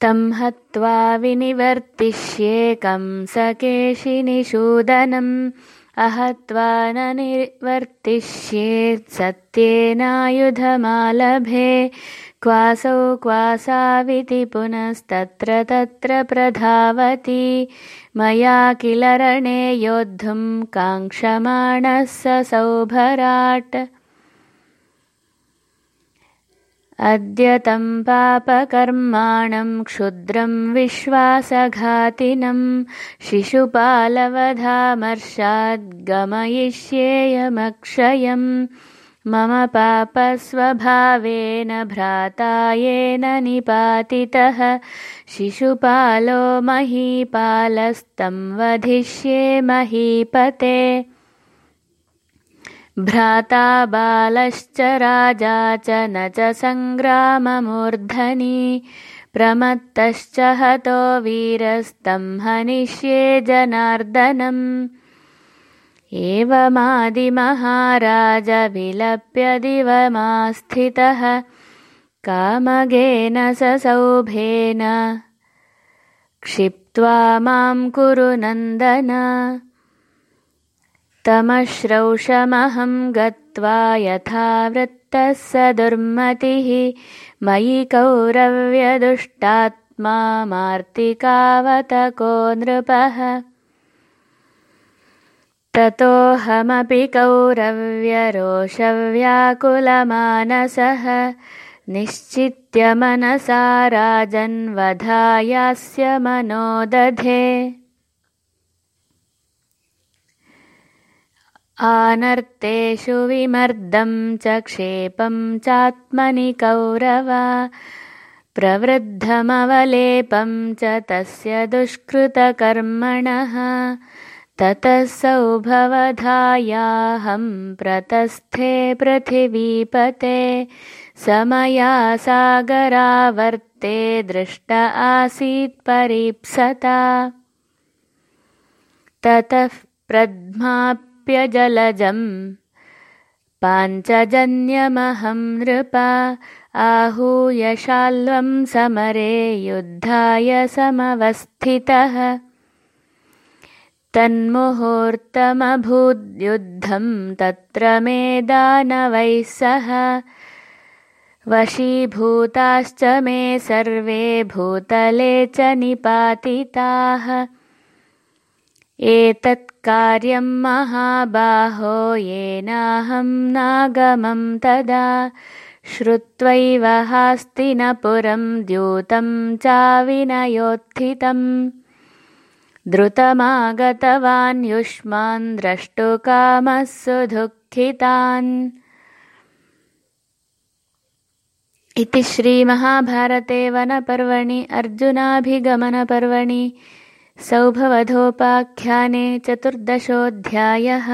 तं हत्वा विनिवर्तिष्ये कंसकेशिनिषूदनम् अहत्वा न निवर्तिष्येत् सत्येनायुधमालभे। क्वासौ क्वासाविति पुनस्तत्र तत्र प्रधावति। मया किल रणे योद्धुं काङ्क्षमाणः स सौभराट् अद्य तं पापकर्माणं क्षुद्रं विश्वासघातिनं शिशुपालवधामर्षाद्गमयिष्येयमक्षयम् मम पापस्वभावेन भ्राता येन निपातितः शिशुपालो महीपालस्तं वधिष्ये महीपते भ्राता बालश्च राजा च न च सङ्ग्राममूर्धनि। प्रमत्तश्च हतो वीरस्तं हनिष्ये जनार्दनम्। एवमादिमहाराज विलप्य दिवमास्थितः कामगेन स सौभेन। क्षिप्त्वा मां कुरु नन्दन तमश्रौषमहं गत्वा यथा वृत्तः स दुर्मतिः मयि कौरव्यदुष्टात्मा मार्तिकावतको नृपः। ततोऽहमपि कौरव्यरोषव्याकुलमानसः निश्चित्य मनसा राजन्वधायास्य मनोदधे आनर्तेषु विमर्दं च क्षेपं चात्मनि कौरव। प्रवृद्धमवलेपं च तस्य दुष्कृतकर्मणः। ततः सौभवधायाहं प्रतस्थे पृथिवीपते। समया सागरावर्ते दृष्ट आसीत् परीप्सता। ततः प्रध्मा जलजम् पाञ्चजन्यमहं नृप आहूयशाल्वं समरे युद्धाय समवस्थितः। तन्मुहूर्तमभूद्युद्धं तत्र मे दानवैः सह। वशीभूताश्च मे सर्वे भूतले च निपातिताः। एतत् कार्यं महाबाहो येनाहं नागमं तदा। श्रुत्वैव हास्तिनपुरं द्यूतं चाविनयोत्थितम्। द्रुतमागतवान् युष्मान् द्रष्टुकामः सुदुःखितान् इति श्रीमहाभारते वनपर्वणि अर्जुनाभिगमनपर्वणि सौभवधोपाख्याने चतुर्दशोऽध्यायः